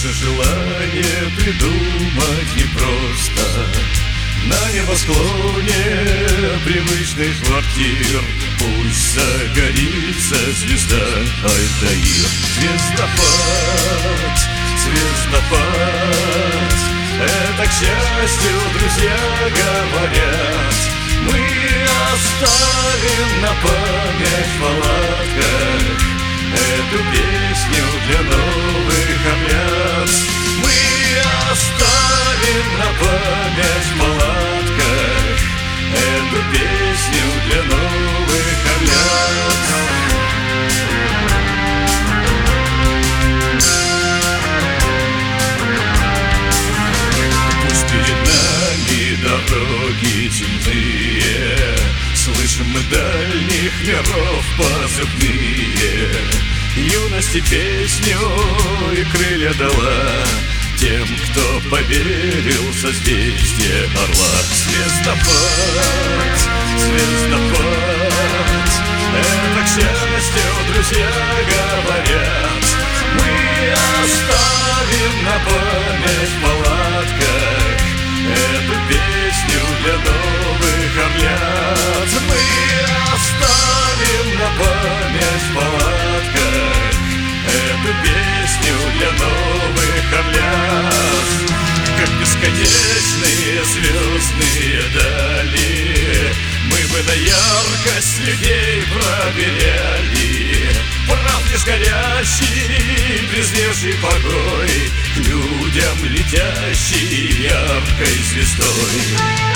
же желание придумать непросто. На небосклоне привычных квартир. Пусть загорится звезда Альтаир. Звездопад, звездопад. Это, к счастью, друзья говорят. Мы оставим на память в палатках Эту песню для новых обряд Мы оставим на память в палатках Эту песню для новых обряд Пусть перед нами дороги темные Слышим мы дальних миров позывные. Юности песню и крылья дала Тем, кто поверил в созвездие орла. Звездопад, звездопад Это, к счастью, друзья говорят звездные дали. Мы бы на яркость людей проверяли. Прав лишь горящий, безнежный покой К людям летящий яркой звездой